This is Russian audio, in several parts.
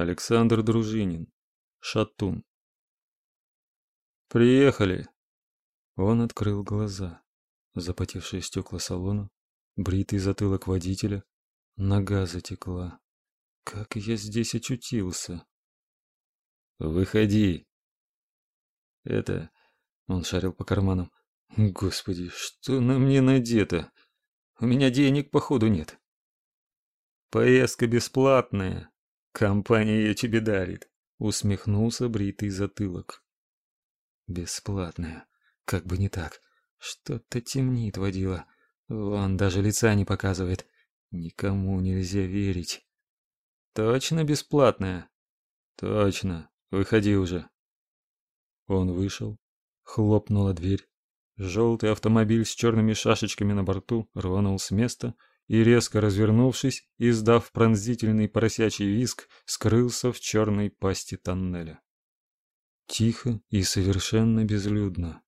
Александр Дружинин. Шатун. Приехали. Он открыл глаза. Запотевшие стекла салона, бритый затылок водителя, нога затекла. Как я здесь очутился? Выходи. Это он шарил по карманам. Господи, что на мне надето? У меня денег походу нет. Поездка бесплатная. Компания тебе дарит, усмехнулся бритый затылок. Бесплатная. Как бы не так. Что-то темнит водила. Вон даже лица не показывает. Никому нельзя верить. Точно бесплатная? Точно. Выходи уже. Он вышел, хлопнула дверь. Желтый автомобиль с черными шашечками на борту рванул с места и резко развернувшись, издав пронзительный поросячий визг, скрылся в черной пасти тоннеля. Тихо и совершенно безлюдно.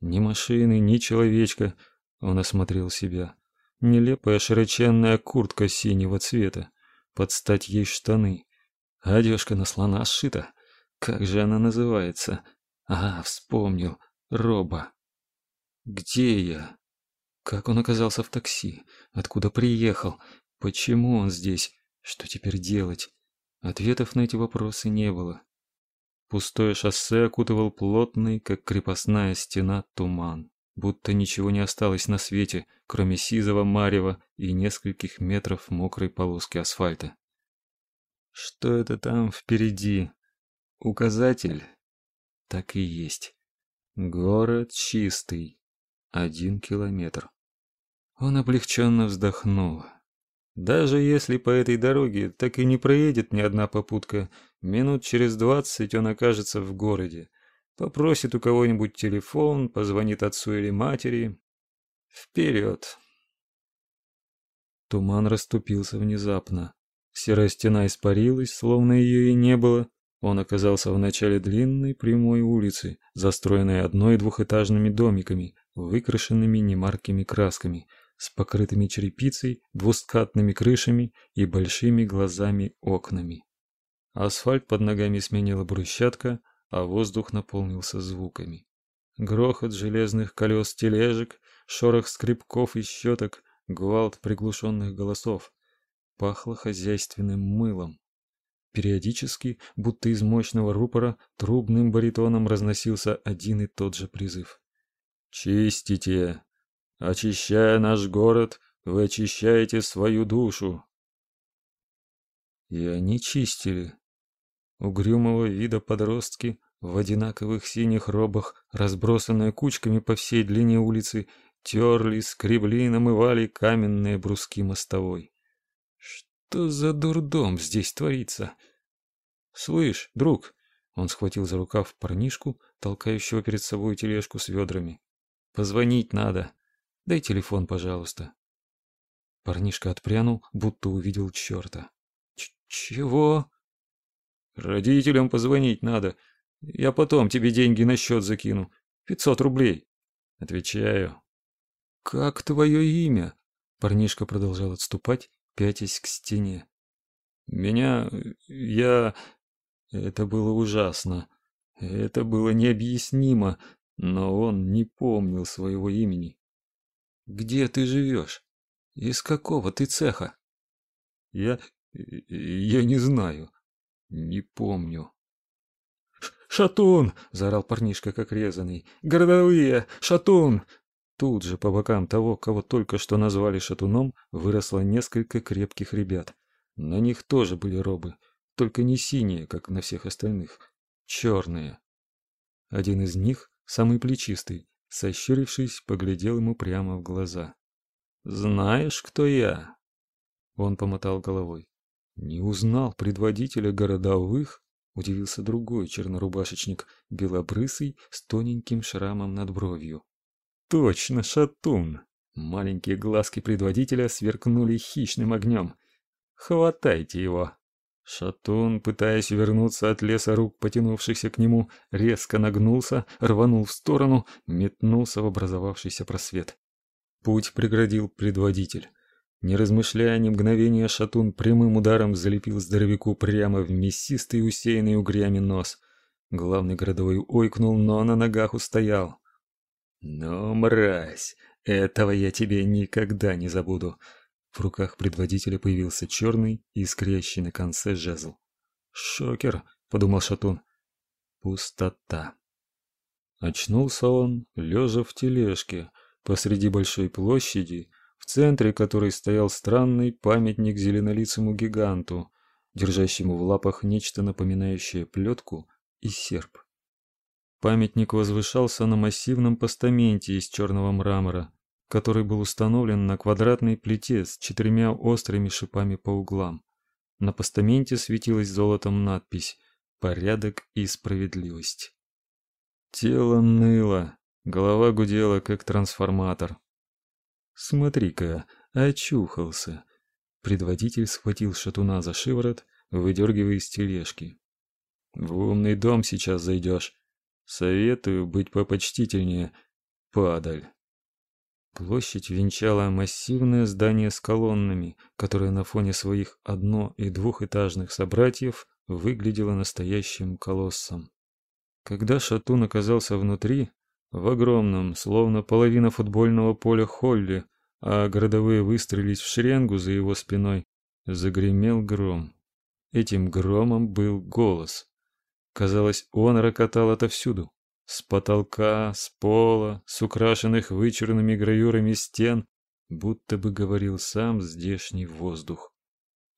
Ни машины, ни человечка. Он осмотрел себя. Нелепая широченная куртка синего цвета, под стать ей штаны. Одежка на слона сшита. Как же она называется? А, вспомнил. Роба. Где я? Как он оказался в такси? Откуда приехал? Почему он здесь? Что теперь делать? Ответов на эти вопросы не было. Пустое шоссе окутывал плотный, как крепостная стена, туман, будто ничего не осталось на свете, кроме сизого марева и нескольких метров мокрой полоски асфальта. Что это там впереди? Указатель? Так и есть. Город чистый. Один километр. Он облегченно вздохнул. Даже если по этой дороге так и не проедет ни одна попутка, минут через двадцать он окажется в городе. Попросит у кого-нибудь телефон, позвонит отцу или матери. Вперед! Туман расступился внезапно. Серая стена испарилась, словно ее и не было. Он оказался в начале длинной прямой улицы, застроенной одной- и двухэтажными домиками, выкрашенными немаркими красками – с покрытыми черепицей, двускатными крышами и большими глазами-окнами. Асфальт под ногами сменила брусчатка, а воздух наполнился звуками. Грохот железных колес тележек, шорох скребков и щеток, гвалт приглушенных голосов. Пахло хозяйственным мылом. Периодически, будто из мощного рупора, трубным баритоном разносился один и тот же призыв. «Чистите! Очищая наш город, вы очищаете свою душу. И они чистили. Угрюмого вида подростки в одинаковых синих робах, разбросанные кучками по всей длине улицы, терли, скребли, намывали каменные бруски мостовой. Что за дурдом здесь творится? Слышь, друг, он схватил за рукав парнишку, толкающего перед собой тележку с ведрами. Позвонить надо. Дай телефон, пожалуйста. Парнишка отпрянул, будто увидел черта. Чего? Родителям позвонить надо. Я потом тебе деньги на счет закину. Пятьсот рублей. Отвечаю. Как твое имя? Парнишка продолжал отступать, пятясь к стене. Меня... я... Это было ужасно. Это было необъяснимо, но он не помнил своего имени. Где ты живешь? Из какого ты цеха? Я... я не знаю. Не помню. «Шатун!» — заорал парнишка, как резанный. «Городовые! Шатун!» Тут же по бокам того, кого только что назвали шатуном, выросло несколько крепких ребят. На них тоже были робы, только не синие, как на всех остальных, черные. Один из них, самый плечистый, сощурившись, поглядел ему прямо в глаза. «Знаешь, кто я?» Он помотал головой. «Не узнал предводителя городовых?» Удивился другой чернорубашечник, белобрысый, с тоненьким шрамом над бровью. «Точно, шатун!» Маленькие глазки предводителя сверкнули хищным огнем. «Хватайте его!» Шатун, пытаясь вернуться от леса рук, потянувшихся к нему, резко нагнулся, рванул в сторону, метнулся в образовавшийся просвет. Путь преградил предводитель. Не размышляя ни мгновения, шатун прямым ударом залепил здоровяку прямо в мясистый, усеянный угрями нос. Главный городовой ойкнул, но на ногах устоял. «Ну, мразь, этого я тебе никогда не забуду!» В руках предводителя появился черный, искрящий на конце жезл. «Шокер!» — подумал Шатун. Пустота. Очнулся он, лежа в тележке, посреди большой площади, в центре которой стоял странный памятник зеленолицему гиганту, держащему в лапах нечто напоминающее плетку и серп. Памятник возвышался на массивном постаменте из черного мрамора, который был установлен на квадратной плите с четырьмя острыми шипами по углам. На постаменте светилась золотом надпись «Порядок и справедливость». Тело ныло, голова гудела, как трансформатор. Смотри-ка, очухался. Предводитель схватил шатуна за шиворот, выдергивая из тележки. В умный дом сейчас зайдешь. Советую быть попочтительнее, падаль. Площадь венчала массивное здание с колоннами, которое на фоне своих одно- и двухэтажных собратьев выглядело настоящим колоссом. Когда Шатун оказался внутри, в огромном, словно половина футбольного поля холле, а городовые выстроились в шеренгу за его спиной, загремел гром. Этим громом был голос. Казалось, он рокотал отовсюду. С потолка, с пола, с украшенных вычурными гравюрами стен, будто бы говорил сам здешний воздух.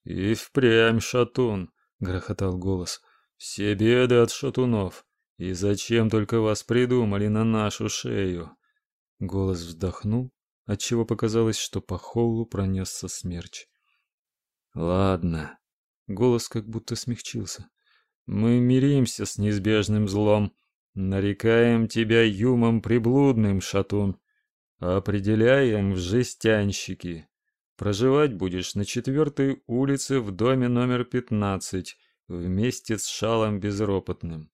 «И впрямь шатун!» — грохотал голос. «Все беды от шатунов!» И зачем только вас придумали на нашу шею? Голос вздохнул, отчего показалось, что по холлу пронесся смерч. Ладно. Голос как будто смягчился. Мы миримся с неизбежным злом, нарекаем тебя юмом приблудным, шатун, определяем в жестянщики. Проживать будешь на четвертой улице в доме номер пятнадцать вместе с шалом безропотным.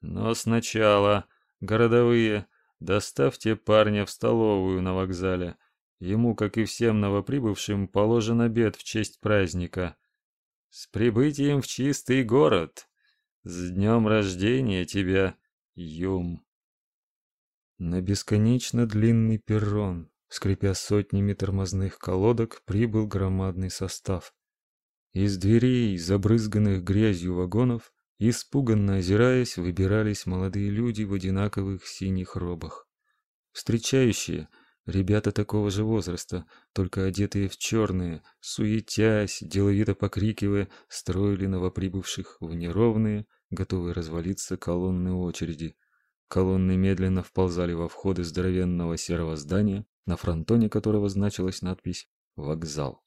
Но сначала, городовые, доставьте парня в столовую на вокзале. Ему, как и всем новоприбывшим, положен обед в честь праздника. С прибытием в чистый город. С днем рождения тебя, Юм. На бесконечно длинный перрон, скрипя сотнями тормозных колодок, прибыл громадный состав. Из дверей, забрызганных грязью вагонов, Испуганно озираясь, выбирались молодые люди в одинаковых синих робах. Встречающие ребята такого же возраста, только одетые в черные, суетясь, деловито покрикивая, строили новоприбывших в неровные, готовые развалиться колонны очереди. Колонны медленно вползали во входы здоровенного серого здания, на фронтоне которого значилась надпись «Вокзал».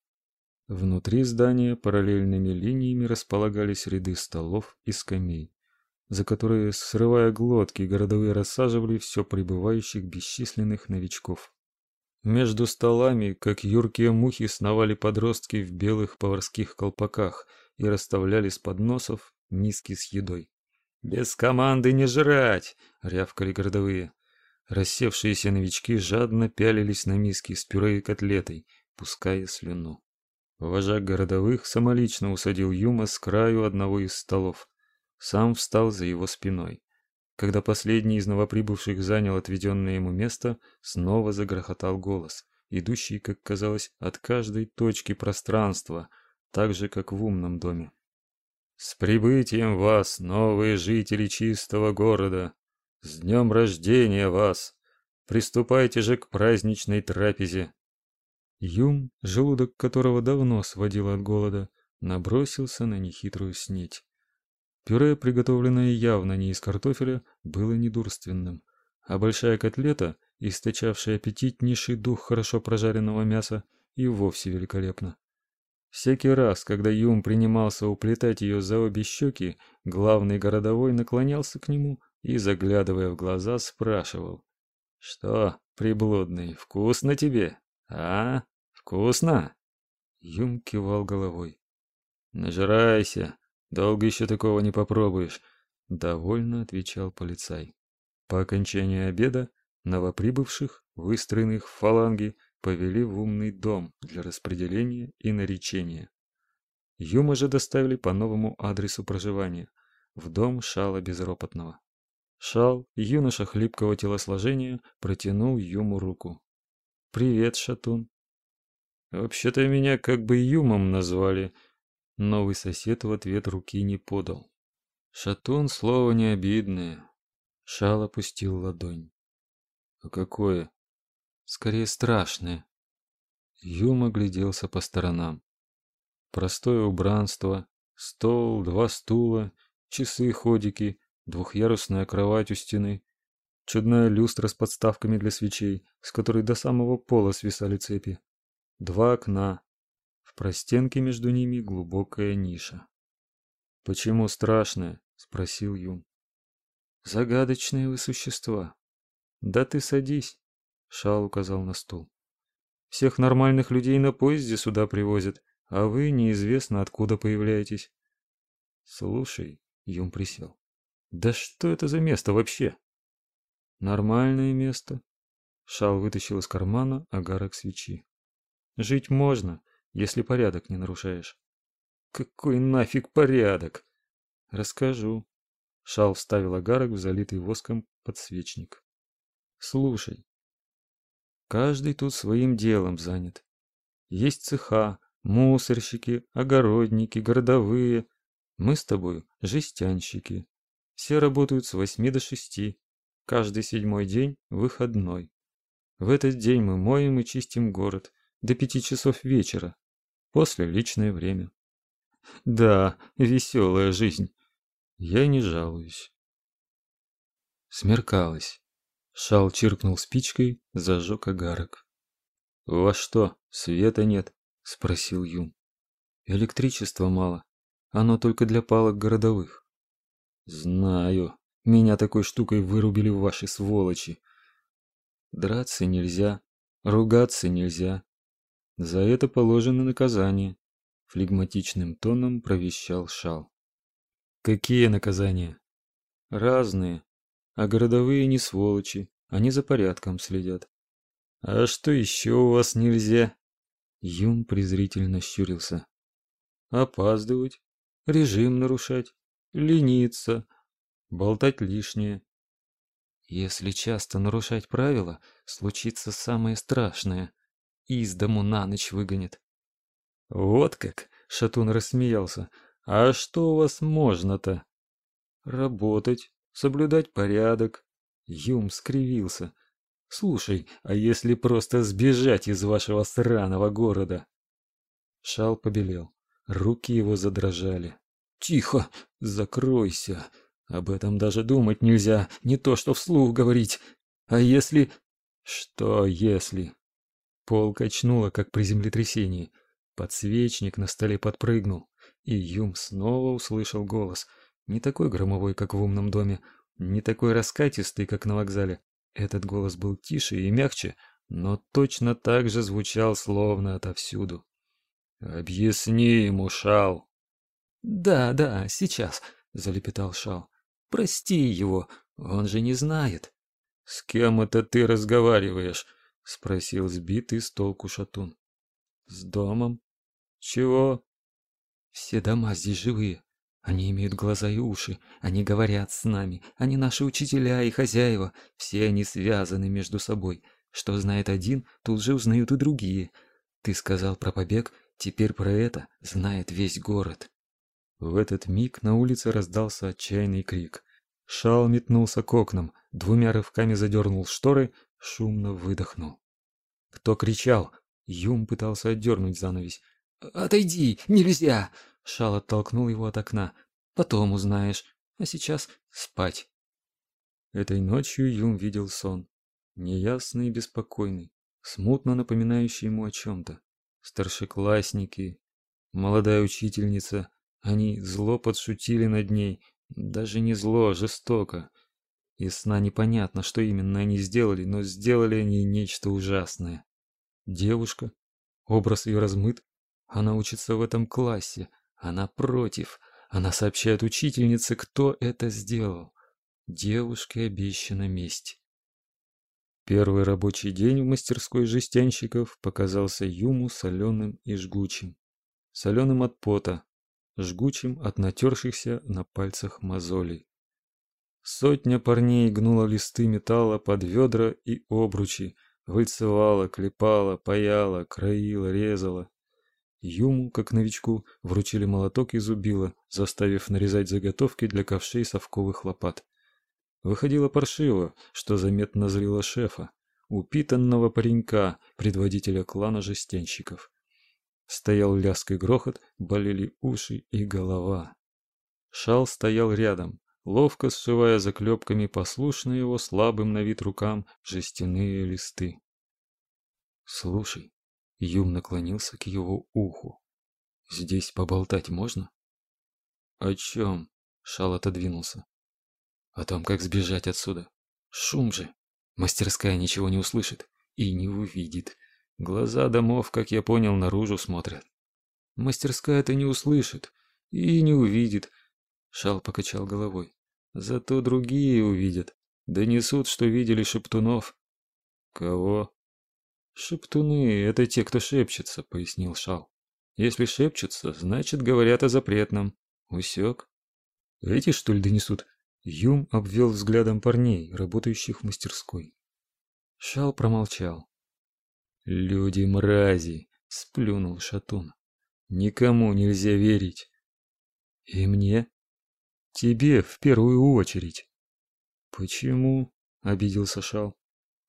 Внутри здания параллельными линиями располагались ряды столов и скамей, за которые, срывая глотки, городовые рассаживали все прибывающих бесчисленных новичков. Между столами, как юркие мухи, сновали подростки в белых поварских колпаках и расставляли с подносов миски с едой. «Без команды не жрать!» — рявкали городовые. Рассевшиеся новички жадно пялились на миски с пюре и котлетой, пуская слюну. Вожак городовых самолично усадил Юма с краю одного из столов. Сам встал за его спиной. Когда последний из новоприбывших занял отведенное ему место, снова загрохотал голос, идущий, как казалось, от каждой точки пространства, так же, как в умном доме. «С прибытием вас, новые жители чистого города! С днем рождения вас! Приступайте же к праздничной трапезе!» Юм, желудок которого давно сводило от голода, набросился на нехитрую снеть. Пюре, приготовленное явно не из картофеля, было недурственным, а большая котлета, источавшая аппетитнейший дух хорошо прожаренного мяса, и вовсе великолепна. Всякий раз, когда Юм принимался уплетать ее за обе щеки, главный городовой наклонялся к нему и, заглядывая в глаза, спрашивал: "Что, приблудный, вкусно тебе? А?" Вкусно? Юм кивал головой. Нажирайся, долго еще такого не попробуешь, довольно отвечал полицай. По окончании обеда новоприбывших, выстроенных в фаланги, повели в умный дом для распределения и наречения. Юма же доставили по новому адресу проживания, в дом Шала Безропотного. Шал, юноша хлипкого телосложения, протянул Юму руку. «Привет, Шатун». «Вообще-то меня как бы Юмом назвали», Новый сосед в ответ руки не подал. Шатун слово не обидное. Шал опустил ладонь. А какое? Скорее страшное. Юм огляделся по сторонам. Простое убранство, стол, два стула, часы-ходики, двухъярусная кровать у стены, чудная люстра с подставками для свечей, с которой до самого пола свисали цепи, два окна, в простенке между ними глубокая ниша. «Почему страшное?» — спросил Юм. «Загадочные вы существа». «Да ты садись», — Шал указал на стул. «Всех нормальных людей на поезде сюда привозят, а вы неизвестно откуда появляетесь». «Слушай», — Юм присел, — «да что это за место вообще?» «Нормальное место». Шал вытащил из кармана огарок свечи. «Жить можно, если порядок не нарушаешь. Какой нафиг порядок? Расскажу. Шал вставил огарок в залитый воском подсвечник. Слушай. Каждый тут своим делом занят. Есть цеха, мусорщики, огородники, городовые. Мы с тобой жестянщики. Все работают с восьми до шести. Каждый седьмой день выходной. В этот день мы моем и чистим город до пяти часов вечера. После личное время. Да, веселая жизнь. Я не жалуюсь. Смеркалось. Шал чиркнул спичкой, зажег огарок. «Во что, света нет?» — спросил Юм. «Электричества мало. Оно только для палок городовых». «Знаю. Меня такой штукой вырубили ваши сволочи. Драться нельзя, ругаться нельзя, за это положено наказание, флегматичным тоном провещал Шал. Какие наказания? Разные. А городовые не сволочи, они за порядком следят. А что еще у вас нельзя? Юм презрительно щурился. Опаздывать, режим нарушать, лениться, болтать лишнее. Если часто нарушать правила, случится самое страшное из дому на ночь выгонит. Вот как, Шатун рассмеялся. А что у вас можно-то? Работать, соблюдать порядок. Юм скривился. Слушай, а если просто сбежать из вашего сраного города? Шал побелел. Руки его задрожали. Тихо, закройся. Об этом даже думать нельзя, не то что вслух говорить. А если... Что если? Пол качнуло, как при землетрясении. Подсвечник на столе подпрыгнул, и Юм снова услышал голос. Не такой громовой, как в умном доме, не такой раскатистый, как на вокзале. Этот голос был тише и мягче, но точно так же звучал словно отовсюду. «Объясни ему, Шал!» «Да, да, сейчас», — залепетал Шал. «Прости его, он же не знает». «С кем это ты разговариваешь?» — спросил сбитый с толку шатун. «С домом? Чего?» «Все дома здесь живые. Они имеют глаза и уши. Они говорят с нами. Они наши учителя и хозяева. Все они связаны между собой. Что знает один, тут же узнают и другие. Ты сказал про побег, теперь про это знает весь город». В этот миг на улице раздался отчаянный крик. Шал метнулся к окнам, двумя рывками задернул шторы, шумно выдохнул. Кто кричал? Юм пытался отдернуть занавесь. «Отойди! Нельзя!» Шал оттолкнул его от окна. «Потом узнаешь. А сейчас спать». Этой ночью Юм видел сон. Неясный и беспокойный, смутно напоминающий ему о чем-то. Старшеклассники, молодая учительница, они зло подшутили над ней, даже не зло, а жестоко. Из сна непонятно, что именно они сделали, но сделали они нечто ужасное. Девушка, образ ее размыт, она учится в этом классе, она против, она сообщает учительнице, кто это сделал. Девушке обещана месть. Первый рабочий день в мастерской жестянщиков показался Юму соленым и жгучим. Соленым от пота, жгучим от натершихся на пальцах мозолей. Сотня парней гнула листы металла под ведра и обручи, выльцевала, клепала, паяла, краила, резала. Юму, как новичку, вручили молоток и зубило, заставив нарезать заготовки для ковшей совковых лопат. Выходило паршиво, что заметно злило шефа, упитанного паренька, предводителя клана жестянщиков. Стоял лязг и грохот, болели уши и голова. Шал стоял рядом, ловко сшивая заклепками послушные его слабым на вид рукам жестяные листы. «Слушай», — Юм наклонился к его уху, — «здесь поболтать можно?» «О чем?» — Шал отодвинулся. «О том, как сбежать отсюда. Шум же. Мастерская ничего не услышит и не увидит. Глаза домов, как я понял, наружу смотрят. Мастерская это не услышит и не увидит, Шал покачал головой. Зато другие увидят. Донесут, что видели шептунов. Кого? Шептуны — это те, кто шепчется, пояснил Шал. Если шепчутся, значит, говорят о запретном. Усек. Эти, что ли, донесут? Юм обвел взглядом парней, работающих в мастерской. Шал промолчал. «Люди мрази!» — сплюнул Шатун. «Никому нельзя верить». «И мне?» Тебе в первую очередь. Почему? Обиделся Шал.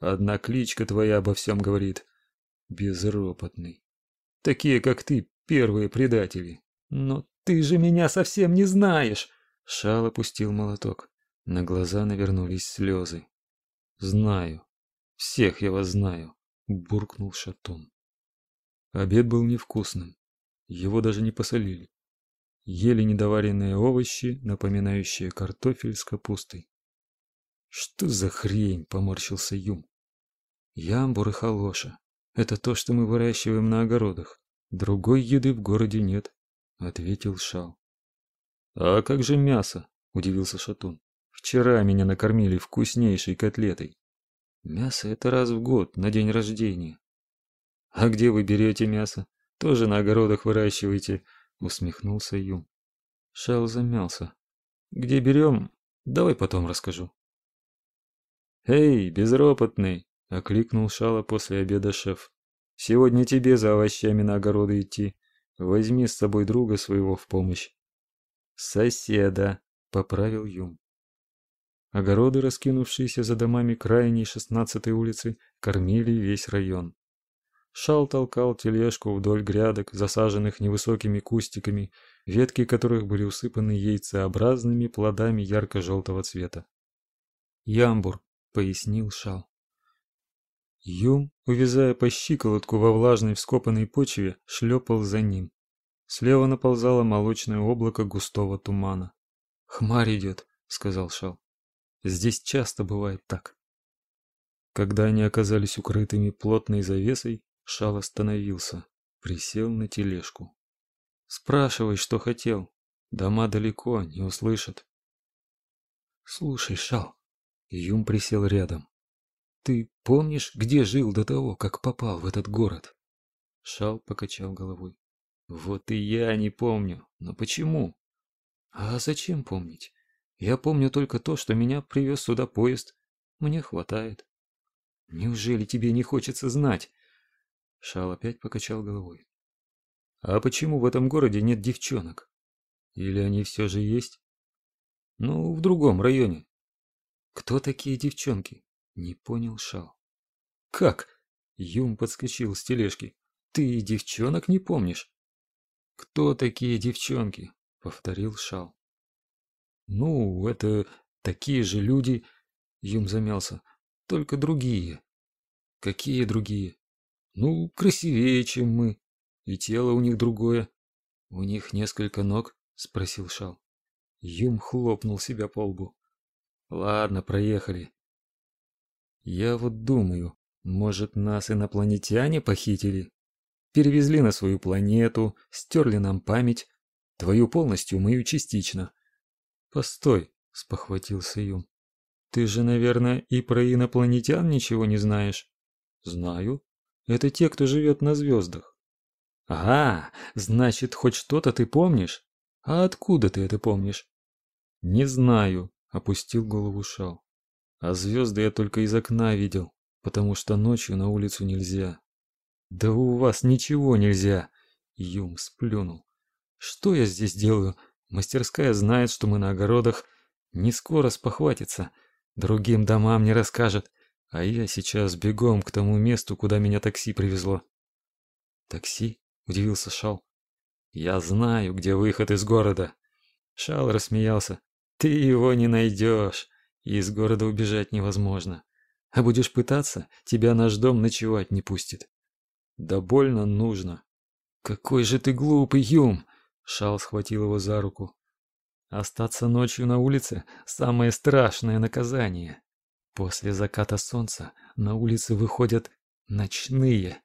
Одна кличка твоя обо всем говорит. Безропотный. Такие, как ты, первые предатели. Но ты же меня совсем не знаешь. Шал опустил молоток. На глаза навернулись слезы. Знаю. Всех я вас знаю, буркнул Шатун. Обед был невкусным. Его даже не посолили ели недоваренные овощи, напоминающие картофель с капустой. «Что за хрень?» – поморщился Юм. «Ямбур и халоша. Это то, что мы выращиваем на огородах. Другой еды в городе нет», – ответил Шал. «А как же мясо?» – удивился Шатун. «Вчера меня накормили вкуснейшей котлетой». «Мясо – это раз в год, на день рождения». «А где вы берете мясо? Тоже на огородах выращиваете?» усмехнулся Юм. Шел замялся. Где берем? Давай потом расскажу. Эй, безропотный, окликнул Шала после обеда шеф. Сегодня тебе за овощами на огороды идти. Возьми с собой друга своего в помощь. Соседа, поправил Юм. Огороды, раскинувшиеся за домами крайней шестнадцатой улицы, кормили весь район. Шал толкал тележку вдоль грядок, засаженных невысокими кустиками, ветки которых были усыпаны яйцеобразными плодами ярко-желтого цвета. «Ямбур», — пояснил Шал. Юм, увязая по щиколотку во влажной вскопанной почве, шлепал за ним. Слева наползало молочное облако густого тумана. «Хмарь идет», — сказал Шал. «Здесь часто бывает так». Когда они оказались укрытыми плотной завесой, Шал остановился, присел на тележку. Спрашивай, что хотел. Дома далеко, не услышат. Слушай, Шал. Юм присел рядом. Ты помнишь, где жил до того, как попал в этот город? Шал покачал головой. Вот и я не помню. Но почему? А зачем помнить? Я помню только то, что меня привез сюда поезд. Мне хватает. Неужели тебе не хочется знать, Шал опять покачал головой. А почему в этом городе нет девчонок? Или они все же есть? Ну, в другом районе. Кто такие девчонки? Не понял Шал. Как? Юм подскочил с тележки. Ты девчонок не помнишь? Кто такие девчонки? Повторил Шал. Ну, это такие же люди, Юм замялся, только другие. Какие другие? Ну, красивее, чем мы. И тело у них другое. У них несколько ног? Спросил Шал. Юм хлопнул себя по лбу. Ладно, проехали. Я вот думаю, может, нас инопланетяне похитили? Перевезли на свою планету, стерли нам память. Твою полностью, мою частично. Постой, спохватился Юм. Ты же, наверное, и про инопланетян ничего не знаешь? Знаю. Это те, кто живет на звездах. Ага, значит, хоть что-то ты помнишь? А откуда ты это помнишь? Не знаю, опустил голову Шал. А звезды я только из окна видел, потому что ночью на улицу нельзя. Да у вас ничего нельзя, Юм сплюнул. Что я здесь делаю? Мастерская знает, что мы на огородах. Не скоро спохватится. Другим домам не расскажет. А я сейчас бегом к тому месту, куда меня такси привезло. Такси? Удивился Шал. Я знаю, где выход из города. Шал рассмеялся. Ты его не найдешь. Из города убежать невозможно. А будешь пытаться, тебя наш дом ночевать не пустит. Да больно нужно. Какой же ты глупый, Юм! Шал схватил его за руку. Остаться ночью на улице – самое страшное наказание. После заката солнца на улице выходят ночные.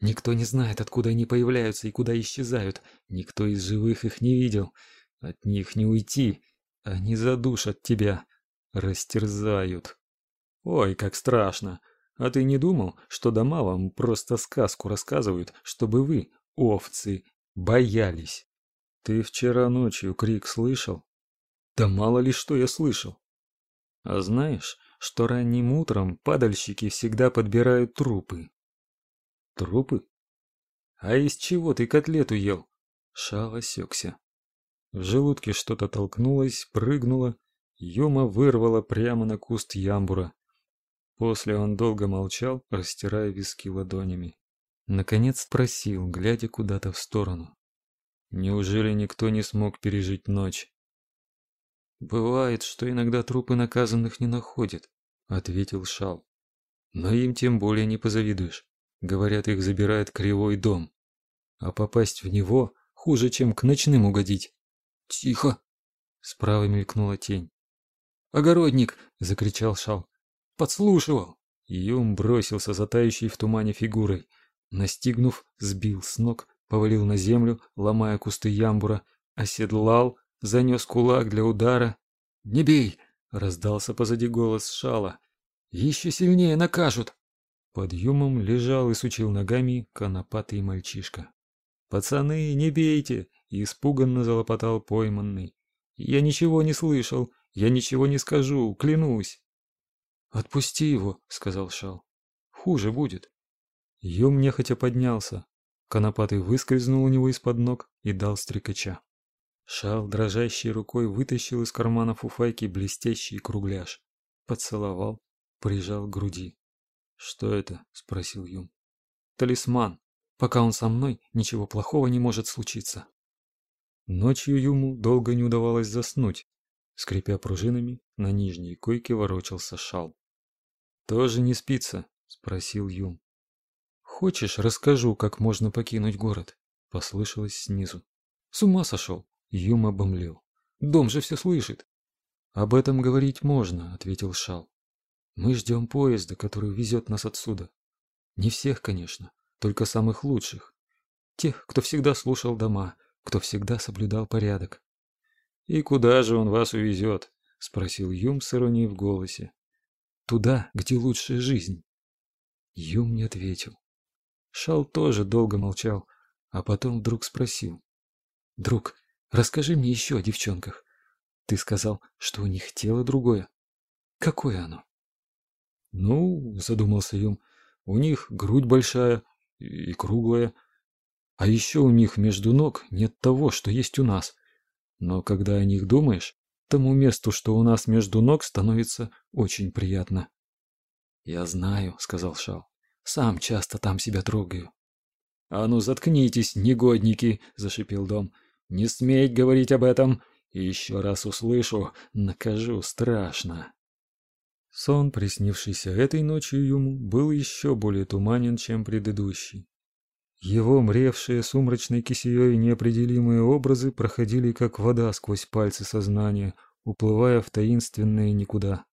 Никто не знает, откуда они появляются и куда исчезают. Никто из живых их не видел. От них не уйти. Они задушат тебя. Растерзают. Ой, как страшно. А ты не думал, что дома вам просто сказку рассказывают, чтобы вы, овцы, боялись? Ты вчера ночью крик слышал? Да мало ли что я слышал. А знаешь, что ранним утром падальщики всегда подбирают трупы? Трупы? А из чего ты котлету ел? Шал осекся. В желудке что-то толкнулось, прыгнуло, Юма вырвало прямо на куст ямбура. После он долго молчал, растирая виски ладонями. Наконец спросил, глядя куда-то в сторону. Неужели никто не смог пережить ночь? Бывает, что иногда трупы наказанных не находят, ответил Шал. Но им тем более не позавидуешь. Говорят, их забирает кривой дом. А попасть в него хуже, чем к ночным угодить. Тихо, справа мелькнула тень. Огородник, закричал Шал. Подслушивал. Юм бросился за тающей в тумане фигурой, настигнув, сбил с ног повалил на землю, ломая кусты ямбура, оседлал, занес кулак для удара. «Не бей!» — раздался позади голос Шала. «Еще сильнее накажут!» Под юмом лежал и сучил ногами конопатый мальчишка. «Пацаны, не бейте!» — испуганно залопотал пойманный. «Я ничего не слышал, я ничего не скажу, клянусь!» «Отпусти его!» — сказал Шал. «Хуже будет!» Юм нехотя поднялся, Конопатый выскользнул у него из-под ног и дал стрекача. Шал дрожащей рукой вытащил из кармана фуфайки блестящий кругляш, поцеловал, прижал к груди. "Что это?" спросил Юм. "Талисман. Пока он со мной, ничего плохого не может случиться". Ночью Юму долго не удавалось заснуть. Скрипя пружинами, на нижней койке ворочался Шал. "Тоже не спится?" спросил Юм. «Хочешь, расскажу, как можно покинуть город?» — послышалось снизу. «С ума сошел!» — Юм обомлел. «Дом же все слышит!» «Об этом говорить можно», — ответил Шал. «Мы ждем поезда, который везет нас отсюда. Не всех, конечно, только самых лучших. Тех, кто всегда слушал дома, кто всегда соблюдал порядок». «И куда же он вас увезет?» — спросил Юм с иронией в голосе. «Туда, где лучшая жизнь». Юм не ответил. Шал тоже долго молчал, а потом вдруг спросил. «Друг, расскажи мне еще о девчонках. Ты сказал, что у них тело другое. Какое оно?» «Ну, — задумался Юм, — у них грудь большая и круглая, а еще у них между ног нет того, что есть у нас. Но когда о них думаешь, тому месту, что у нас между ног, становится очень приятно». «Я знаю», — сказал Шал. Сам часто там себя трогаю. А ну заткнитесь, негодники, зашипел дом. Не сметь говорить об этом. Еще раз услышу, накажу страшно. Сон, приснившийся этой ночью ему, был еще более туманен, чем предыдущий. Его мревшие сумрачной кисеей неопределимые образы проходили как вода сквозь пальцы сознания, уплывая в таинственное никуда.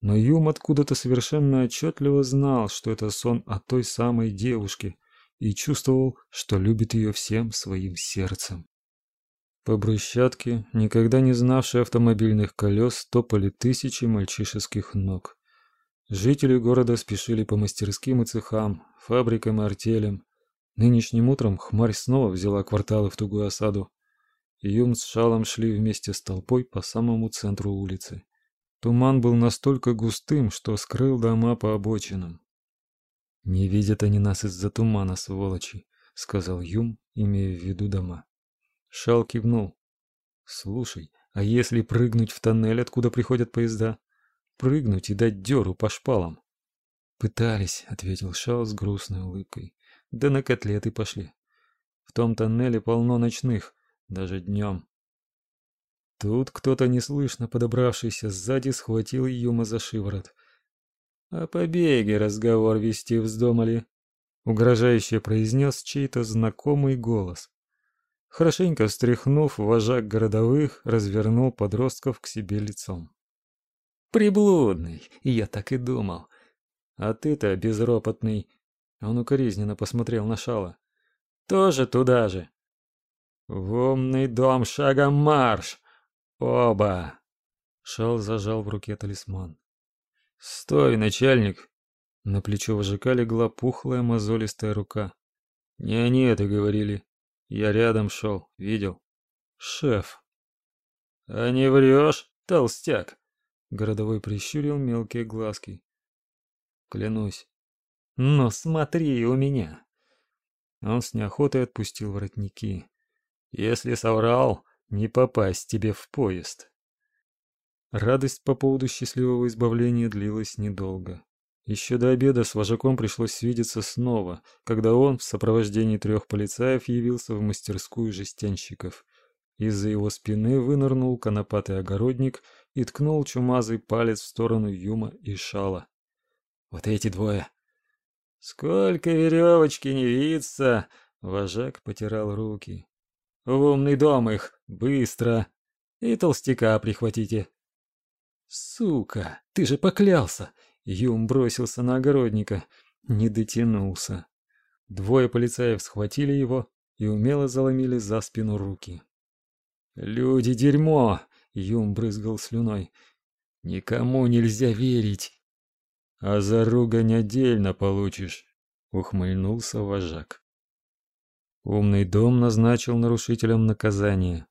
Но Юм откуда-то совершенно отчетливо знал, что это сон о той самой девушке, и чувствовал, что любит ее всем своим сердцем. По брусчатке, никогда не знавшей автомобильных колес, топали тысячи мальчишеских ног. Жители города спешили по мастерским и цехам, фабрикам и артелям. Нынешним утром хмарь снова взяла кварталы в тугую осаду. Юм с Шалом шли вместе с толпой по самому центру улицы. Туман был настолько густым, что скрыл дома по обочинам. «Не видят они нас из-за тумана, сволочи», — сказал Юм, имея в виду дома. Шал кивнул. «Слушай, а если прыгнуть в тоннель, откуда приходят поезда? Прыгнуть и дать дёру по шпалам?» «Пытались», — ответил Шал с грустной улыбкой. «Да на котлеты пошли. В том тоннеле полно ночных, даже днем». Тут кто-то неслышно подобравшийся сзади схватил Юма за шиворот. О побеге разговор вести вздумали, угрожающе произнес чей-то знакомый голос. Хорошенько встряхнув, вожак городовых развернул подростков к себе лицом. Приблудный, я так и думал. А ты-то безропотный. Он укоризненно посмотрел на Шала. Тоже туда же. В умный дом шагом марш. Оба. Шал зажал в руке талисман. «Стой, начальник!» На плечо вожака легла пухлая мозолистая рука. «Не они это говорили. Я рядом шел, видел. Шеф!» «А не врешь, толстяк?» Городовой прищурил мелкие глазки. «Клянусь». «Но смотри у меня!» Он с неохотой отпустил воротники. «Если соврал, не попасть тебе в поезд». Радость по поводу счастливого избавления длилась недолго. Еще до обеда с вожаком пришлось свидеться снова, когда он в сопровождении трех полицаев явился в мастерскую жестянщиков. Из-за его спины вынырнул конопатый огородник и ткнул чумазый палец в сторону Юма и Шала. «Вот эти двое!» «Сколько веревочки не виться!» — вожак потирал руки. «В умный дом их! Быстро! И толстяка прихватите!» «Сука, ты же поклялся!» Юм бросился на огородника. Не дотянулся. Двое полицаев схватили его и умело заломили за спину руки. «Люди дерьмо!» — Юм брызгал слюной. «Никому нельзя верить!» «А за ругань отдельно получишь!» — ухмыльнулся вожак. Умный дом назначил нарушителям наказание.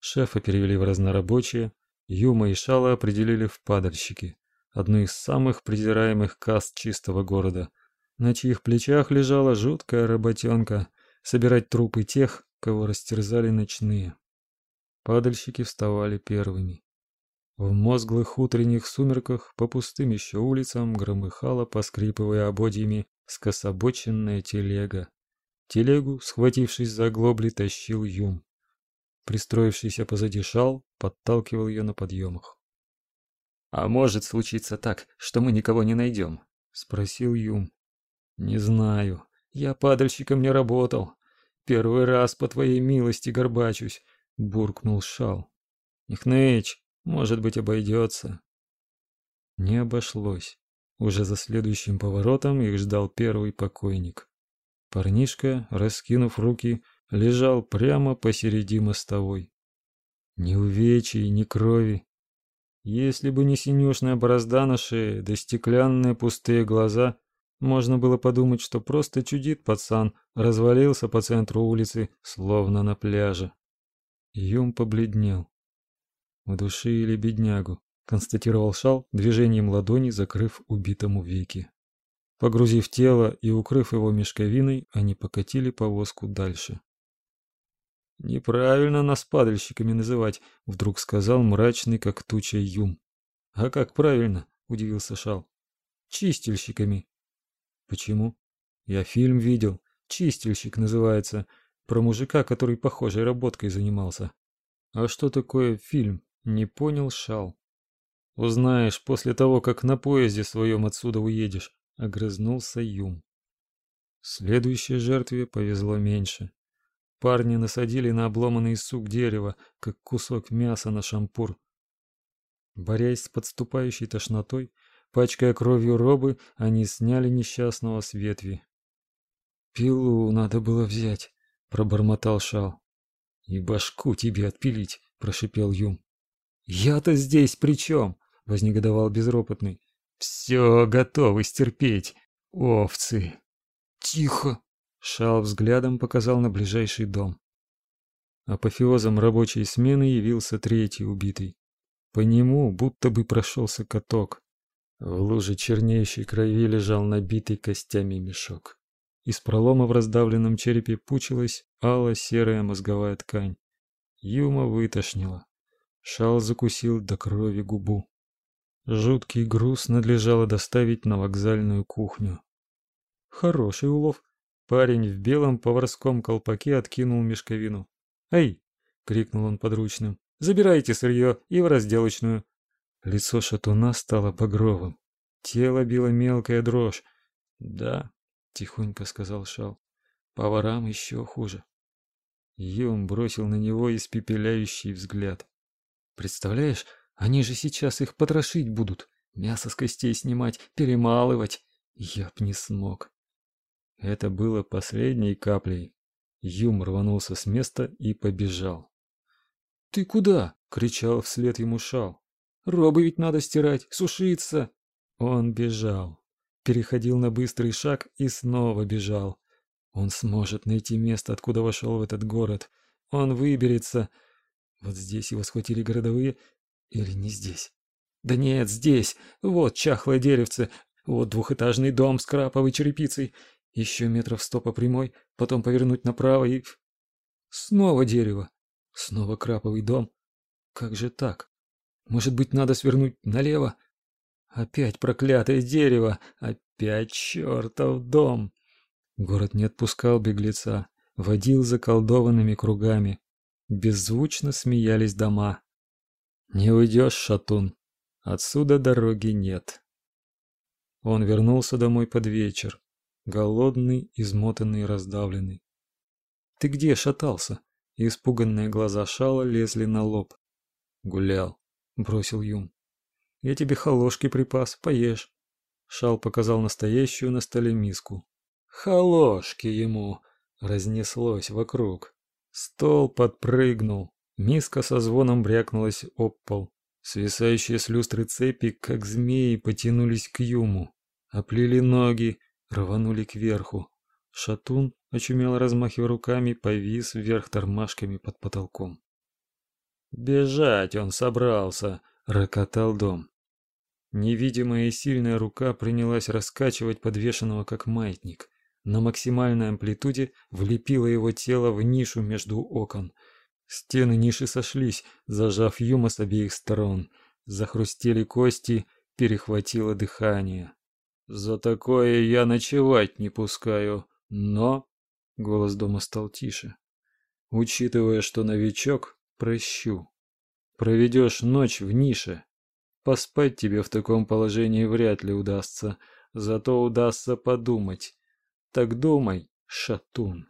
Шефа перевели в разнорабочие, Юма и Шала определили в падальщики, одну из самых презираемых каст чистого города, на чьих плечах лежала жуткая работенка собирать трупы тех, кого растерзали ночные. Падальщики вставали первыми. В мозглых утренних сумерках по пустым еще улицам громыхала, поскрипывая ободьями, скособоченная телега. Телегу, схватившись за глобли, тащил Юм. Пристроившийся позади шал подталкивал ее на подъемах. «А может случиться так, что мы никого не найдем?» — спросил Юм. «Не знаю. Я падальщиком не работал. Первый раз по твоей милости горбачусь», — буркнул Шал. «Ихныч, может быть, обойдется». Не обошлось. Уже за следующим поворотом их ждал первый покойник. Парнишка, раскинув руки, лежал прямо посереди мостовой. Ни увечий, ни крови. Если бы не синюшная борозда на шее, да стеклянные пустые глаза, можно было подумать, что просто чудит пацан, развалился по центру улицы, словно на пляже. Юм побледнел. В душе или беднягу, констатировал Шал, движением ладони закрыв убитому веки. Погрузив тело и укрыв его мешковиной, они покатили повозку дальше. Неправильно нас падальщиками называть, вдруг сказал мрачный как туча Юм. А как правильно? удивился Шал. Чистильщиками. Почему? Я фильм видел. Чистильщик называется, про мужика, который похожей работкой занимался. А что такое фильм? Не понял Шал. Узнаешь после того, как на поезде своем отсюда уедешь, огрызнулся Юм. Следующей жертве повезло меньше. Парни насадили на обломанный сук дерева, как кусок мяса на шампур. Борясь с подступающей тошнотой, пачкая кровью робы, они сняли несчастного с ветви. «Пилу надо было взять», — пробормотал Шал. И башку тебе отпилить, прошипел Юм. Я-то здесь при чем? вознегодовал безропотный. Все готовы стерпеть, овцы. Тихо, Шал взглядом показал на ближайший дом. Апофеозом рабочей смены явился третий убитый. По нему будто бы прошелся каток. В луже чернеющей крови лежал набитый костями мешок. Из пролома в раздавленном черепе пучилась ало-серая мозговая ткань. Юма вытошнила. Шал закусил до крови губу. Жуткий груз надлежало доставить на вокзальную кухню. Хороший улов. Парень в белом поварском колпаке откинул мешковину. «Эй!» — крикнул он подручным. «Забирайте сырье и в разделочную». Лицо шатуна стало багровым. Тело било мелкая дрожь. «Да», — тихонько сказал Шал, — «поварам еще хуже». Юм бросил на него испепеляющий взгляд. «Представляешь, они же сейчас их потрошить будут, мясо с костей снимать, перемалывать. Я б не смог». Это было последней каплей. Юм рванулся с места и побежал. «Ты куда?» — кричал вслед ему Шал. «Робы ведь надо стирать, сушиться!» Он бежал, переходил на быстрый шаг и снова бежал. Он сможет найти место, откуда вошел в этот город. Он выберется. Вот здесь его схватили городовые или не здесь? Да нет, здесь. Вот чахлое деревце, вот двухэтажный дом с краповой черепицей. Еще метров сто по прямой, потом повернуть направо и... Снова дерево. Снова краповый дом. Как же так? Может быть, надо свернуть налево? Опять проклятое дерево! Опять чертов дом! Город не отпускал беглеца, водил заколдованными кругами. Беззвучно смеялись дома. Не уйдешь, шатун. Отсюда дороги нет. Он вернулся домой под вечер голодный, измотанный, раздавленный. Ты где шатался? Испуганные глаза Шала лезли на лоб. Гулял, бросил Юм. Я тебе холошки припас, поешь. Шал показал настоящую на столе миску. Холошки ему разнеслось вокруг. Стол подпрыгнул, миска со звоном брякнулась об пол. Свисающие с люстры цепи, как змеи, потянулись к Юму, оплели ноги, рванули кверху. Шатун, очумело размахивая руками, повис вверх тормашками под потолком. «Бежать он собрался!» — рокотал дом. Невидимая и сильная рука принялась раскачивать подвешенного как маятник. На максимальной амплитуде влепила его тело в нишу между окон. Стены ниши сошлись, зажав Юма с обеих сторон. Захрустели кости, перехватило дыхание. За такое я ночевать не пускаю, но голос дома стал тише. Учитывая, что новичок, прощу. Проведешь ночь в нише. Поспать тебе в таком положении вряд ли удастся, зато удастся подумать. Так думай, шатун.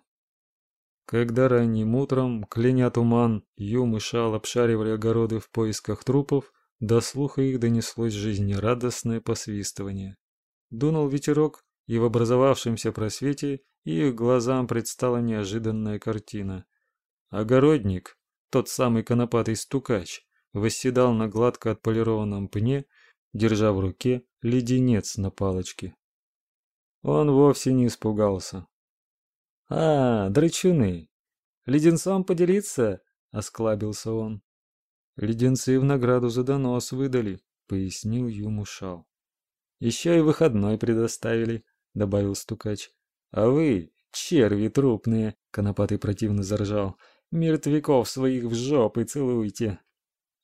Когда ранним утром, кляня туман, Юм и Шал обшаривали огороды в поисках трупов, до слуха их донеслось жизнерадостное посвистывание. Дунул ветерок, и в образовавшемся просвете их глазам предстала неожиданная картина. Огородник, тот самый конопатый стукач, восседал на гладко отполированном пне, держа в руке леденец на палочке. Он вовсе не испугался. «А, драчуны! Леденцом поделиться?» — осклабился он. «Леденцы в награду за донос выдали», — пояснил Юмушал. Еще и выходной предоставили, добавил стукач. А вы, черви трупные, конопатый противно заржал. Мертвяков своих в жопы целуйте.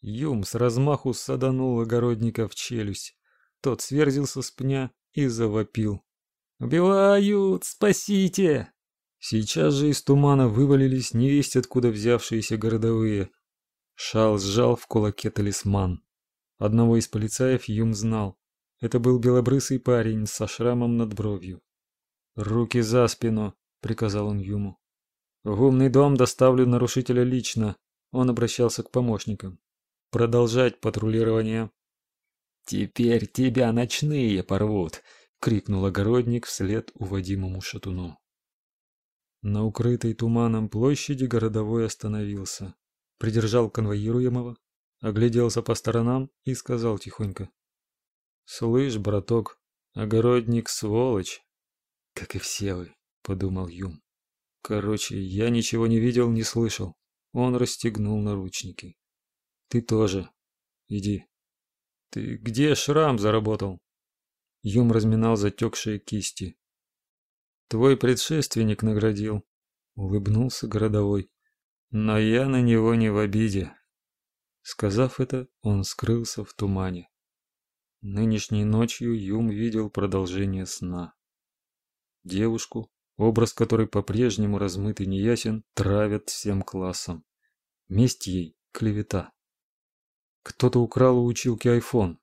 Юм с размаху саданул огородника в челюсть. Тот сверзился с пня и завопил. «Убивают! Спасите!» Сейчас же из тумана вывалились невесть откуда взявшиеся городовые. Шал сжал в кулаке талисман. Одного из полицаев Юм знал. Это был белобрысый парень со шрамом над бровью. «Руки за спину!» — приказал он Юму. «В умный дом доставлю нарушителя лично», — он обращался к помощникам. «Продолжать патрулирование». «Теперь тебя ночные порвут!» — крикнул огородник вслед уводимому шатуну. На укрытой туманом площади городовой остановился, придержал конвоируемого, огляделся по сторонам и сказал тихонько: "Слышь, браток, огородник сволочь, как и все вы", подумал Юм. Короче, я ничего не видел, не слышал. Он расстегнул наручники. Ты тоже. Иди. Ты где шрам заработал? Юм разминал затекшие кисти. Твой предшественник наградил, улыбнулся городовой. Но я на него не в обиде. Сказав это, он скрылся в тумане. Нынешней ночью Юм видел продолжение сна. Девушку, образ которой по-прежнему размыт и неясен, травят всем классом. Месть ей клевета. Кто-то украл у училки айфон.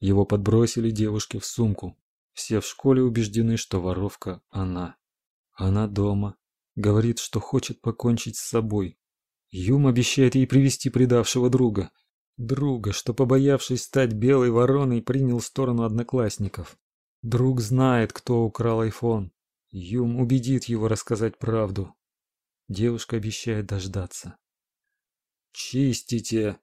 Его подбросили девушке в сумку. Все в школе убеждены, что воровка она. Она дома. Говорит, что хочет покончить с собой. Юм обещает ей привести предавшего друга. Друга, что, побоявшись стать белой вороной, принял сторону одноклассников. Друг знает, кто украл айфон. Юм убедит его рассказать правду. Девушка обещает дождаться. «Чистите!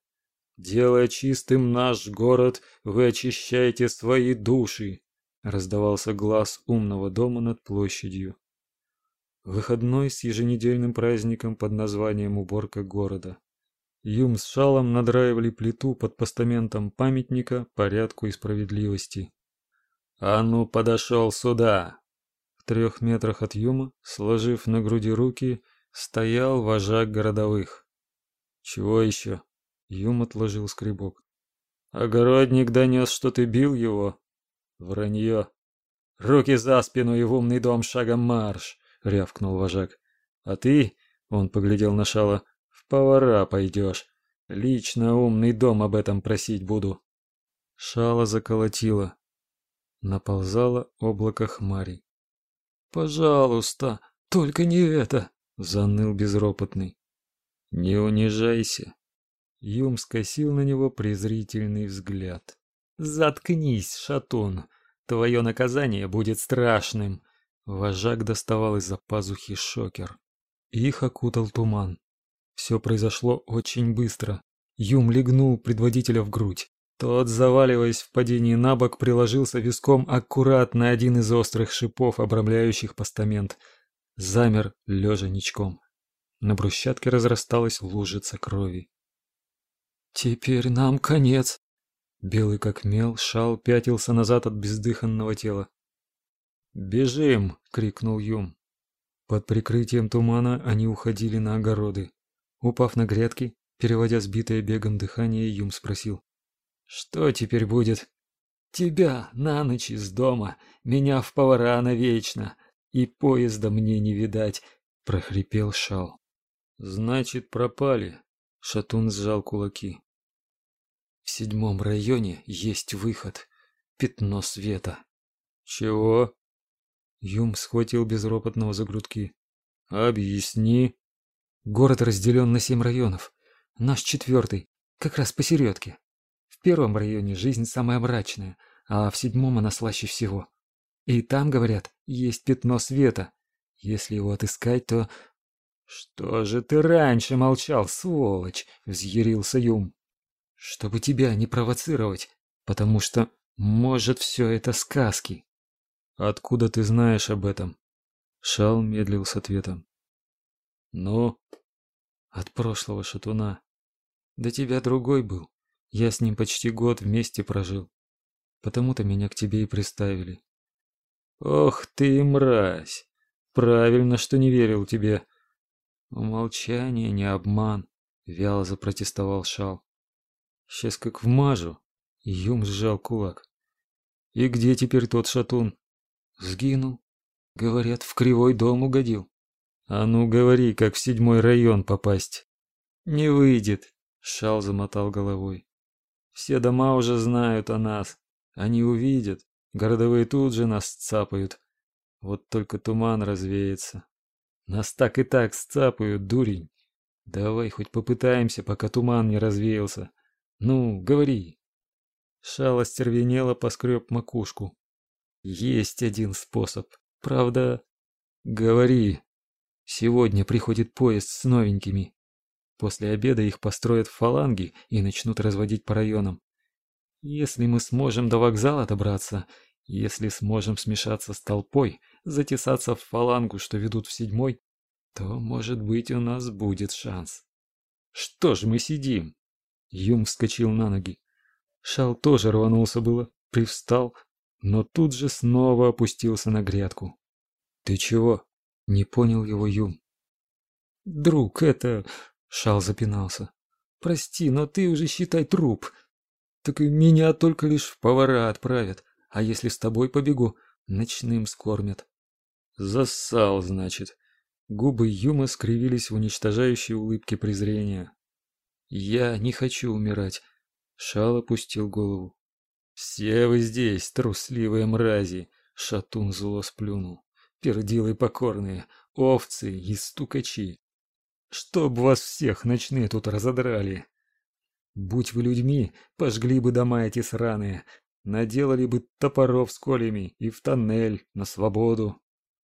Делая чистым наш город, вы очищаете свои души!» Раздавался глаз умного дома над площадью. Выходной с еженедельным праздником под названием «Уборка города». Юм с Шалом надраивали плиту под постаментом памятника порядку и справедливости. «А ну, подошел сюда!» трех метрах от Юма, сложив на груди руки, стоял вожак городовых. Чего еще? Юм отложил скребок. Огородник донес, что ты бил его. Вранье. Руки за спину и в умный дом шагом марш, рявкнул вожак. А ты, он поглядел на Шала, в повара пойдешь. Лично умный дом об этом просить буду. Шала заколотила. Наползало облако хмарей. Пожалуйста, только не это, заныл безропотный. Не унижайся. Юм скосил на него презрительный взгляд. Заткнись, шатун. Твое наказание будет страшным. Вожак доставал из-за пазухи шокер. Их окутал туман. Все произошло очень быстро. Юм легнул предводителя в грудь. Тот, заваливаясь в падении на бок, приложился виском аккуратно один из острых шипов, обрамляющих постамент. Замер, лежа ничком. На брусчатке разрасталась лужица крови. «Теперь нам конец!» Белый как мел, шал пятился назад от бездыханного тела. «Бежим!» — крикнул Юм. Под прикрытием тумана они уходили на огороды. Упав на грядки, переводя сбитое бегом дыхание, Юм спросил. Что теперь будет? Тебя на ночь из дома, меня в повара навечно, и поезда мне не видать, прохрипел Шал. Значит, пропали. Шатун сжал кулаки. В седьмом районе есть выход. Пятно света. Чего? Юм схватил безропотного за грудки. Объясни. Город разделен на семь районов. Наш четвертый, как раз посередке. В первом районе жизнь самая мрачная, а в седьмом она слаще всего. И там, говорят, есть пятно света. Если его отыскать, то... Что же ты раньше молчал, сволочь? Взъярился Юм. Чтобы тебя не провоцировать, потому что, может, все это сказки. Откуда ты знаешь об этом? Шал медлил с ответом. Ну, от прошлого шатуна. До тебя другой был. Я с ним почти год вместе прожил. Потому-то меня к тебе и приставили. Ох ты, мразь. Правильно, что не верил тебе. Молчание не обман, вяло запротестовал Шал. Сейчас как вмажу. Юм сжал кулак. И где теперь тот шатун? Сгинул. Говорят, в кривой дом угодил. А ну говори, как в седьмой район попасть. Не выйдет, Шал замотал головой. Все дома уже знают о нас. Они увидят. Городовые тут же нас сцапают. Вот только туман развеется. Нас так и так сцапают, дурень. Давай хоть попытаемся, пока туман не развеялся. Ну, говори. Шала стервенело поскреб макушку. Есть один способ. Правда, говори. Сегодня приходит поезд с новенькими. После обеда их построят в фаланги и начнут разводить по районам. Если мы сможем до вокзала добраться, если сможем смешаться с толпой, затесаться в фалангу, что ведут в седьмой, то, может быть, у нас будет шанс. Что ж мы сидим? Юм вскочил на ноги. Шал тоже рванулся было, привстал, но тут же снова опустился на грядку. «Ты чего?» — не понял его Юм. «Друг, это...» — Шал запинался. «Прости, но ты уже считай труп. Так и меня только лишь в повара отправят, а если с тобой побегу, ночным скормят». «Зассал, значит». Губы Юма скривились в уничтожающей улыбке презрения. «Я не хочу умирать», — Шал опустил голову. «Все вы здесь, трусливые мрази!» — Шатун зло сплюнул. «Пердилы покорные, овцы и стукачи! Чтоб вас всех ночные тут разодрали! Будь вы людьми, пожгли бы дома эти сраные, наделали бы топоров с колями и в тоннель, на свободу!»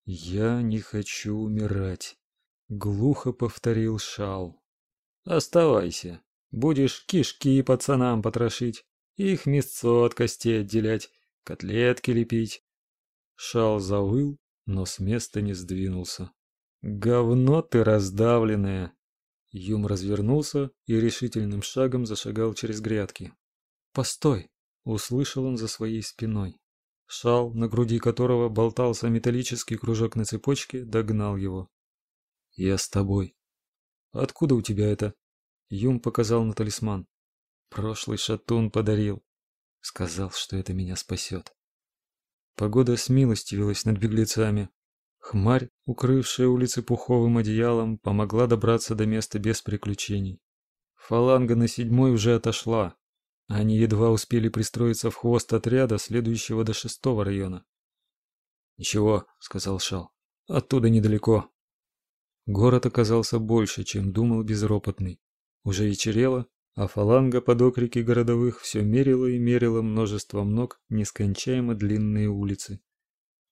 «Я не хочу умирать», — глухо повторил Шал. «Оставайся, будешь кишки пацанам потрошить». Их мясцо от костей отделять, котлетки лепить. Шал завыл, но с места не сдвинулся. «Говно ты раздавленное!» Юм развернулся и решительным шагом зашагал через грядки. «Постой!» — услышал он за своей спиной. Шал, на груди которого болтался металлический кружок на цепочке, догнал его. «Я с тобой». «Откуда у тебя это?» Юм показал на талисман. Прошлый шатун подарил. Сказал, что это меня спасет. Погода смилостивилась над беглецами. Хмарь, укрывшая улицы пуховым одеялом, помогла добраться до места без приключений. Фаланга на седьмой уже отошла. Они едва успели пристроиться в хвост отряда, следующего до шестого района. «Ничего», — сказал Шал, — «оттуда недалеко». Город оказался больше, чем думал безропотный. Уже вечерело, а фаланга под окрики городовых все мерила и мерила множеством ног нескончаемо длинные улицы.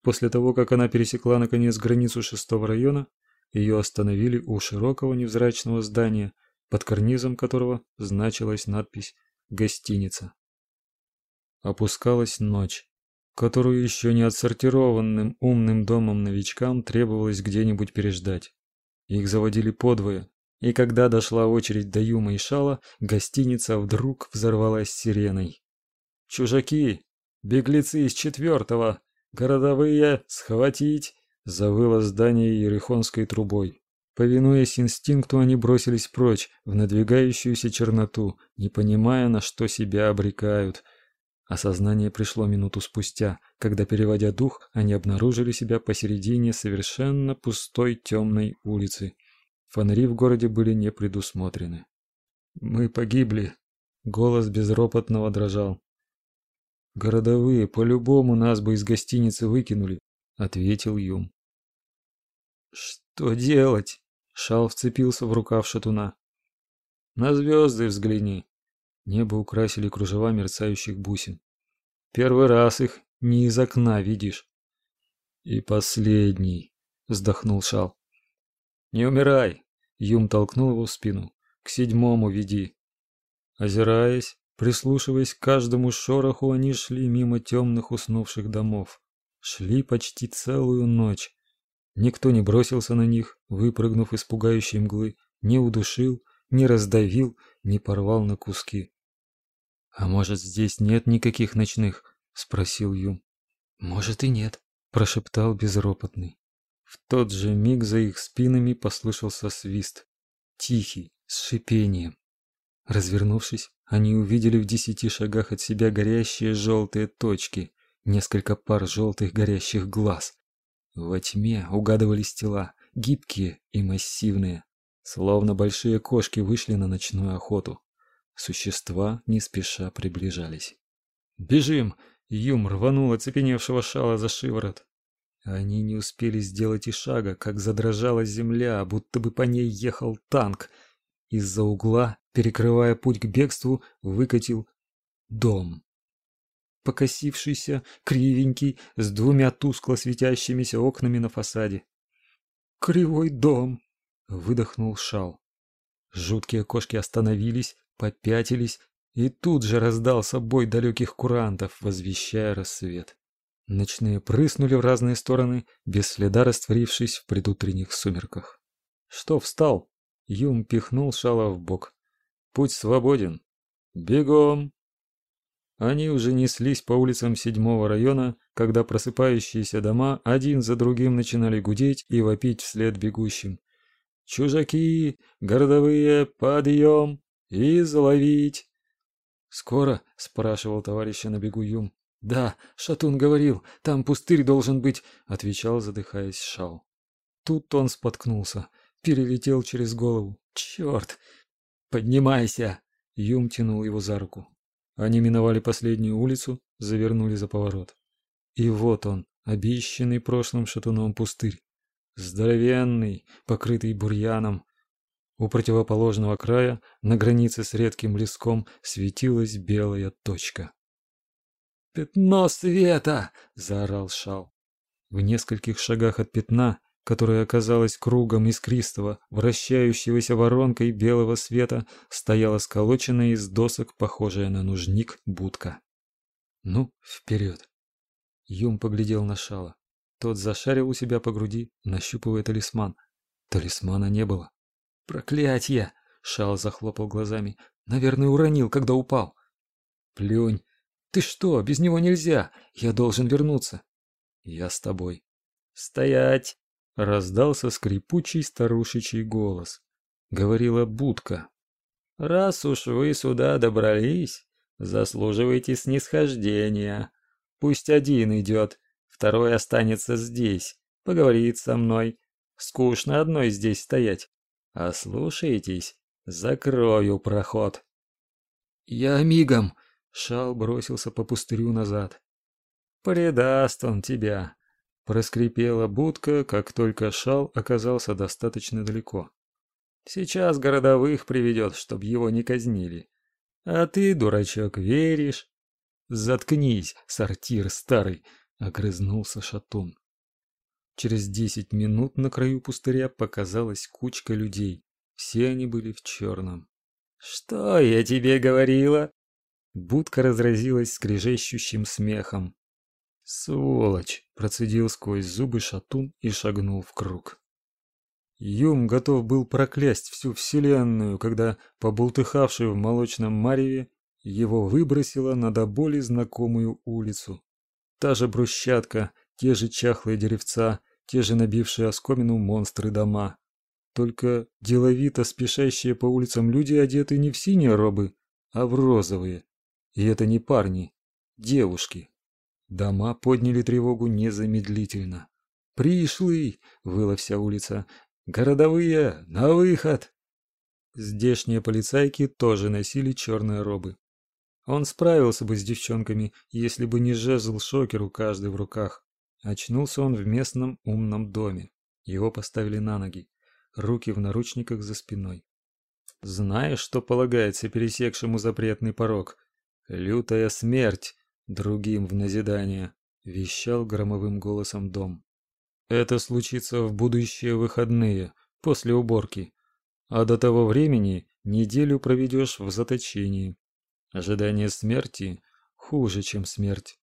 После того, как она пересекла наконец границу шестого района, ее остановили у широкого невзрачного здания, под карнизом которого значилась надпись «Гостиница». Опускалась ночь, которую еще не отсортированным умным домом новичкам требовалось где-нибудь переждать. Их заводили подвое, и когда дошла очередь до Юма и Шала, гостиница вдруг взорвалась сиреной. «Чужаки! Беглецы из четвертого! Городовые! Схватить!» Завыло здание ерехонской трубой. Повинуясь инстинкту, они бросились прочь, в надвигающуюся черноту, не понимая, на что себя обрекают. Осознание пришло минуту спустя, когда, переводя дух, они обнаружили себя посередине совершенно пустой темной улицы. Фонари в городе были не предусмотрены. Мы погибли. Голос безропотного дрожал. Городовые по-любому нас бы из гостиницы выкинули, ответил Юм. Что делать? Шал вцепился в рукав шатуна. На звезды взгляни. Небо украсили кружева мерцающих бусин. Первый раз их не из окна видишь. И последний, вздохнул Шал. «Не умирай!» Юм толкнул его в спину. «К седьмому веди!» Озираясь, прислушиваясь к каждому шороху, они шли мимо темных уснувших домов. Шли почти целую ночь. Никто не бросился на них, выпрыгнув из пугающей мглы, не удушил, не раздавил, не порвал на куски. «А может, здесь нет никаких ночных?» — спросил Юм. «Может и нет», — прошептал безропотный. В тот же миг за их спинами послышался свист, тихий, с шипением. Развернувшись, они увидели в десяти шагах от себя горящие желтые точки, несколько пар желтых горящих глаз. Во тьме угадывались тела, гибкие и массивные, словно большие кошки вышли на ночную охоту. Существа не спеша приближались. «Бежим!» — Юм рванул оцепеневшего шала за шиворот. Они не успели сделать и шага, как задрожала земля, будто бы по ней ехал танк. Из-за угла, перекрывая путь к бегству, выкатил дом. Покосившийся, кривенький, с двумя тускло светящимися окнами на фасаде. кривой дом!» — выдохнул Шал. Жуткие кошки остановились, попятились, и тут же раздался бой далеких курантов, возвещая рассвет. Ночные прыснули в разные стороны, без следа растворившись в предутренних сумерках. «Что встал?» Юм пихнул Шала в бок. «Путь свободен. Бегом!» Они уже неслись по улицам седьмого района, когда просыпающиеся дома один за другим начинали гудеть и вопить вслед бегущим. «Чужаки! Городовые! Подъем! Изловить!» «Скоро?» — спрашивал товарища на бегу Юм. «Да, Шатун говорил, там пустырь должен быть», — отвечал, задыхаясь Шал. Тут он споткнулся, перелетел через голову. «Черт! Поднимайся!» Юм тянул его за руку. Они миновали последнюю улицу, завернули за поворот. И вот он, обещанный прошлым шатуном пустырь. Здоровенный, покрытый бурьяном. У противоположного края, на границе с редким леском, светилась белая точка. «Пятно света!» — заорал Шал. В нескольких шагах от пятна которая оказалась кругом искристого, вращающегося воронкой белого света, стояла сколоченная из досок, похожая на нужник, будка. «Ну, вперед!» Юм поглядел на Шала. Тот зашарил у себя по груди, нащупывая талисман. Талисмана не было. «Проклятье!» — Шал захлопал глазами. «Наверное, уронил, когда упал». «Плюнь! Ты что, без него нельзя! Я должен вернуться!» «Я с тобой!» «Стоять!» Раздался скрипучий старушечий голос. Говорила будка. «Раз уж вы сюда добрались, заслуживаете снисхождения. Пусть один идет, второй останется здесь, поговорит со мной. Скучно одной здесь стоять. А слушаетесь, закрою проход». «Я мигом!» — Шал бросился по пустырю назад. «Предаст он тебя, Проскрипела будка, как только шал оказался достаточно далеко. Сейчас городовых приведет, чтоб его не казнили. А ты, дурачок, веришь? Заткнись, сортир старый, огрызнулся шатун. Через десять минут на краю пустыря показалась кучка людей. Все они были в черном. Что я тебе говорила? Будка разразилась скрежещущим смехом. «Сволочь!» – процедил сквозь зубы шатун и шагнул в круг. Юм готов был проклясть всю вселенную, когда, побултыхавший в молочном мареве, его выбросило на до боли знакомую улицу. Та же брусчатка, те же чахлые деревца, те же набившие оскомину монстры дома. Только деловито спешащие по улицам люди одеты не в синие робы, а в розовые. И это не парни, девушки. Дома подняли тревогу незамедлительно. «Пришли!» — выла вся улица. «Городовые! На выход!» Здешние полицайки тоже носили черные робы. Он справился бы с девчонками, если бы не жезл шокер у каждой в руках. Очнулся он в местном умном доме. Его поставили на ноги, руки в наручниках за спиной. Знаешь, что полагается пересекшему запретный порог? Лютая смерть, другим в назидание, вещал громовым голосом дом. Это случится в будущие выходные, после уборки. А до того времени неделю проведешь в заточении. Ожидание смерти хуже, чем смерть.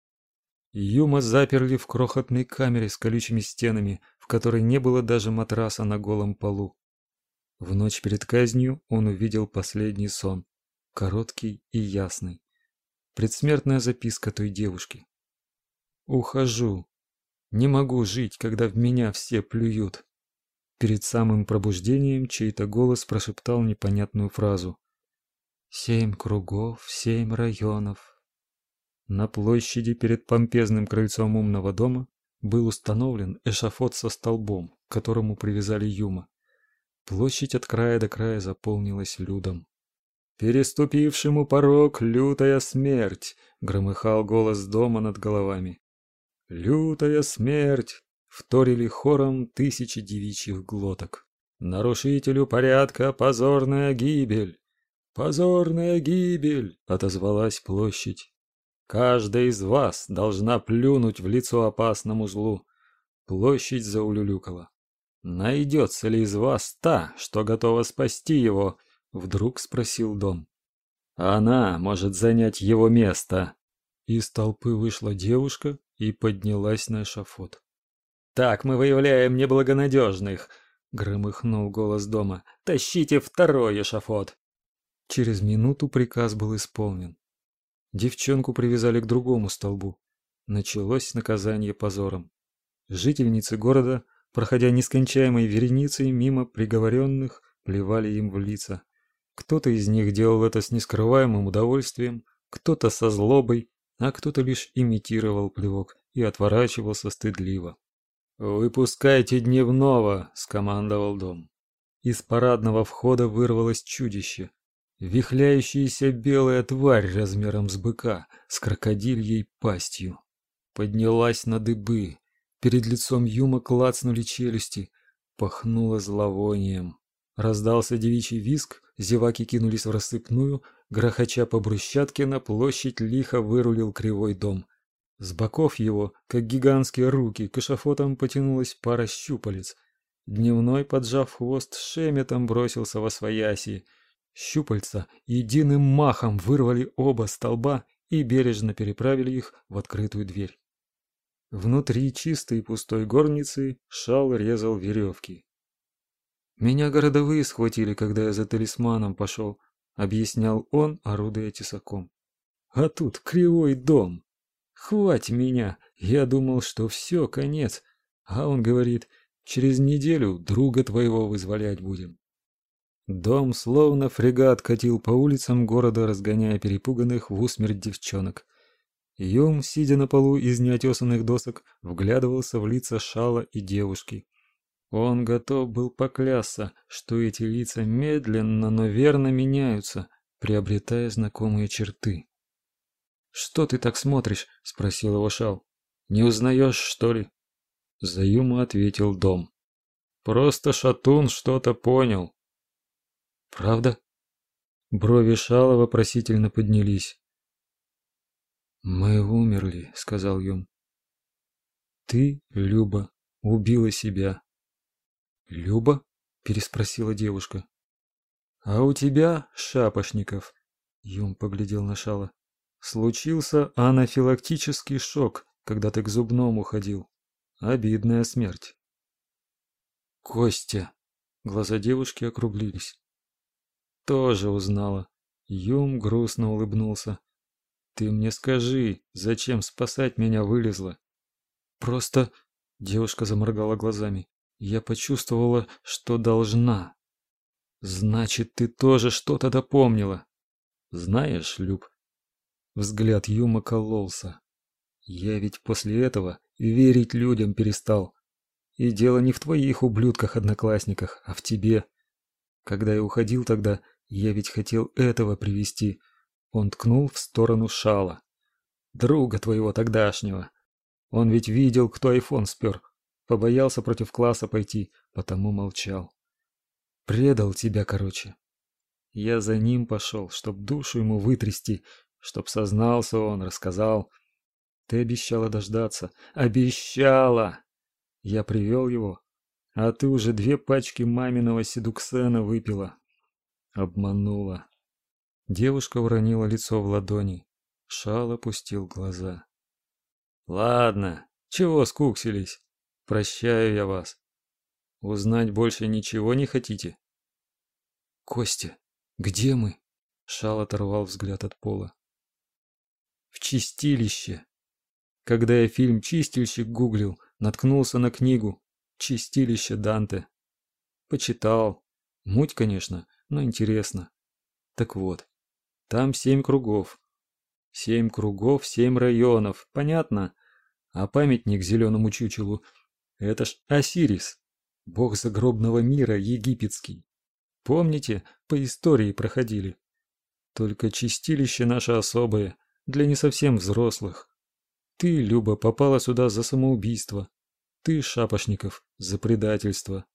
Юма заперли в крохотной камере с колючими стенами, в которой не было даже матраса на голом полу. В ночь перед казнью он увидел последний сон, короткий и ясный. Предсмертная записка той девушки. Ухожу. Не могу жить, когда в меня все плюют. Перед самым пробуждением чей-то голос прошептал непонятную фразу. Семь кругов, семь районов. На площади перед помпезным крыльцом умного дома был установлен эшафот со столбом, к которому привязали Юма. Площадь от края до края заполнилась людом. «Переступившему порог лютая смерть!» — громыхал голос дома над головами. «Лютая смерть!» — вторили хором тысячи девичьих глоток. «Нарушителю порядка позорная гибель!» «Позорная гибель!» — отозвалась площадь. «Каждая из вас должна плюнуть в лицо опасному злу!» Площадь заулюлюкала. Найдется ли из вас та, что готова спасти его? Вдруг спросил Дом. Она может занять его место. Из толпы вышла девушка и поднялась на эшафот. Так мы выявляем неблагонадежных, громыхнул голос дома. Тащите второй эшафот. Через минуту приказ был исполнен. Девчонку привязали к другому столбу. Началось наказание позором. Жительницы города, проходя нескончаемой вереницей мимо приговоренных, плевали им в лица. Кто-то из них делал это с нескрываемым удовольствием, кто-то со злобой, а кто-то лишь имитировал плевок и отворачивался стыдливо. «Выпускайте дневного!» — скомандовал дом. Из парадного входа вырвалось чудище. Вихляющаяся белая тварь размером с быка, с крокодильей пастью. Поднялась на дыбы. Перед лицом Юма клацнули челюсти. Пахнуло зловонием. Раздался девичий визг, зеваки кинулись в рассыпную, грохоча по брусчатке на площадь лихо вырулил кривой дом. С боков его, как гигантские руки, к эшафотам потянулась пара щупалец. Дневной, поджав хвост, шеметом бросился во свояси. Щупальца единым махом вырвали оба столба и бережно переправили их в открытую дверь. Внутри чистой и пустой горницы шал резал веревки. Меня городовые схватили, когда я за талисманом пошел, объяснял он, орудуя тесаком. А тут кривой дом. Хвать меня! Я думал, что все, конец. А он говорит, через неделю друга твоего вызволять будем. Дом словно фрегат катил по улицам города, разгоняя перепуганных в усмерть девчонок. Юм, сидя на полу из неотесанных досок, вглядывался в лица Шала и девушки. Он готов был поклясться, что эти лица медленно, но верно меняются, приобретая знакомые черты. «Что ты так смотришь?» — спросил его Шал. «Не узнаешь, что ли?» За Юма ответил Дом. «Просто Шатун что-то понял». «Правда?» Брови Шала вопросительно поднялись. «Мы умерли», — сказал Юм. «Ты, Люба, убила себя». «Люба?» — переспросила девушка. «А у тебя, Шапошников?» — Юм поглядел на Шала. Случился анафилактический шок, когда ты к зубному ходил. Обидная смерть. Костя. Глаза девушки округлились. Тоже узнала. Юм грустно улыбнулся. Ты мне скажи, зачем спасать меня вылезла? Просто девушка заморгала глазами. Я почувствовала, что должна. Значит, ты тоже что-то допомнила. Знаешь, Люб, Взгляд Юма кололся. Я ведь после этого верить людям перестал. И дело не в твоих ублюдках-одноклассниках, а в тебе. Когда я уходил тогда, я ведь хотел этого привести. Он ткнул в сторону Шала. Друга твоего тогдашнего. Он ведь видел, кто айфон спер. Побоялся против класса пойти, потому молчал. Предал тебя, короче. Я за ним пошел, чтоб душу ему вытрясти Чтоб сознался он, рассказал. Ты обещала дождаться. Обещала! Я привел его, а ты уже две пачки маминого седуксена выпила. Обманула. Девушка уронила лицо в ладони. Шал опустил глаза. Ладно, чего скуксились? Прощаю я вас. Узнать больше ничего не хотите? Костя, где мы? Шал оторвал взгляд от пола в чистилище. Когда я фильм «Чистильщик» гуглил, наткнулся на книгу «Чистилище Данте». Почитал. Муть, конечно, но интересно. Так вот, там семь кругов. Семь кругов, семь районов, понятно? А памятник зеленому чучелу – это ж Осирис, бог загробного мира египетский. Помните, по истории проходили? Только чистилище наше особое, для не совсем взрослых. Ты, Люба, попала сюда за самоубийство. Ты, Шапошников, за предательство.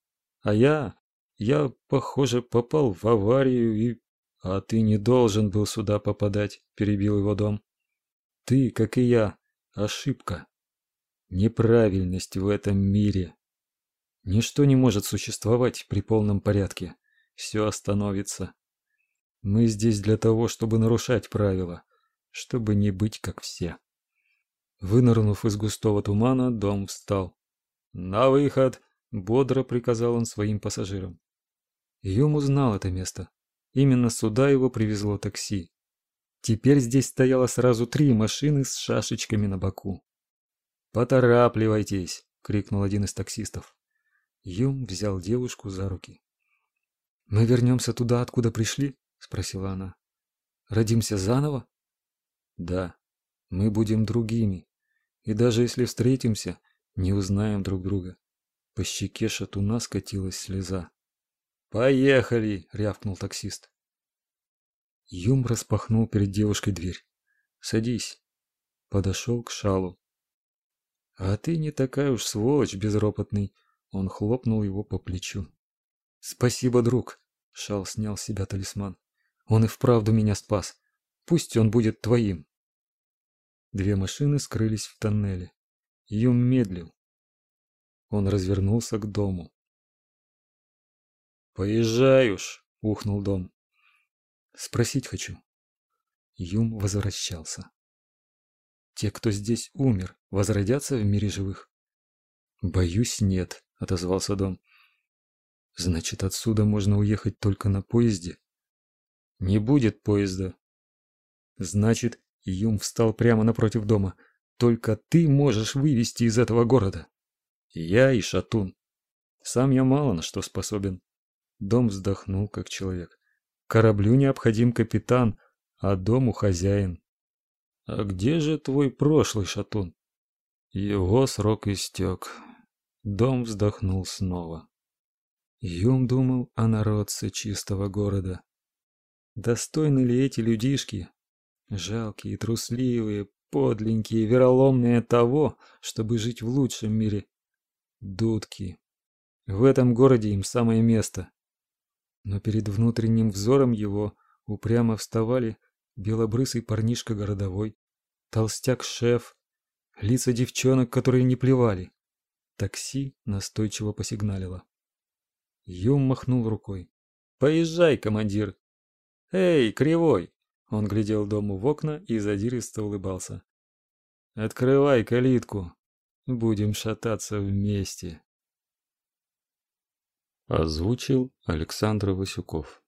А я... Я, похоже, попал в аварию и... А ты не должен был сюда попадать, перебил его дом. Ты, как и я, ошибка. Неправильность в этом мире. Ничто не может существовать при полном порядке. Все остановится. Мы здесь для того, чтобы нарушать правила, чтобы не быть как все. Вынырнув из густого тумана, дом встал. «На выход!» — бодро приказал он своим пассажирам. Юм узнал это место. Именно сюда его привезло такси. Теперь здесь стояло сразу три машины с шашечками на боку. «Поторапливайтесь!» — крикнул один из таксистов. Юм взял девушку за руки. «Мы вернемся туда, откуда пришли?» — спросила она. «Родимся заново?» «Да, мы будем другими, и даже если встретимся, не узнаем друг друга». По щеке шатуна скатилась слеза. «Поехали!» — рявкнул таксист. Юм распахнул перед девушкой дверь. «Садись». Подошел к Шалу. «А ты не такая уж сволочь, безропотный!» Он хлопнул его по плечу. «Спасибо, друг!» Шал снял с себя талисман. «Он и вправду меня спас. Пусть он будет твоим!» Две машины скрылись в тоннеле. Юм медлил. Он развернулся к дому. «Поезжай уж!» — ухнул дом. Спросить хочу. Юм возвращался. Те, кто здесь умер, возродятся в мире живых? Боюсь, нет, отозвался Дом. Значит, отсюда можно уехать только на поезде? Не будет поезда. Значит, Юм встал прямо напротив дома. Только ты можешь вывести из этого города. Я и Шатун. Сам я мало на что способен. Дом вздохнул, как человек. Кораблю необходим капитан, а дому хозяин. А где же твой прошлый шатун? Его срок истек. Дом вздохнул снова. Юм думал о народце чистого города. Достойны ли эти людишки, жалкие, трусливые, подленькие, вероломные того, чтобы жить в лучшем мире? Дудки. В этом городе им самое место но перед внутренним взором его упрямо вставали белобрысый парнишка городовой, толстяк-шеф, лица девчонок, которые не плевали. Такси настойчиво посигналило. Юм махнул рукой. «Поезжай, командир!» «Эй, кривой!» Он глядел дому в окна и задиристо улыбался. «Открывай калитку, будем шататься вместе». Озвучил Александр Васюков.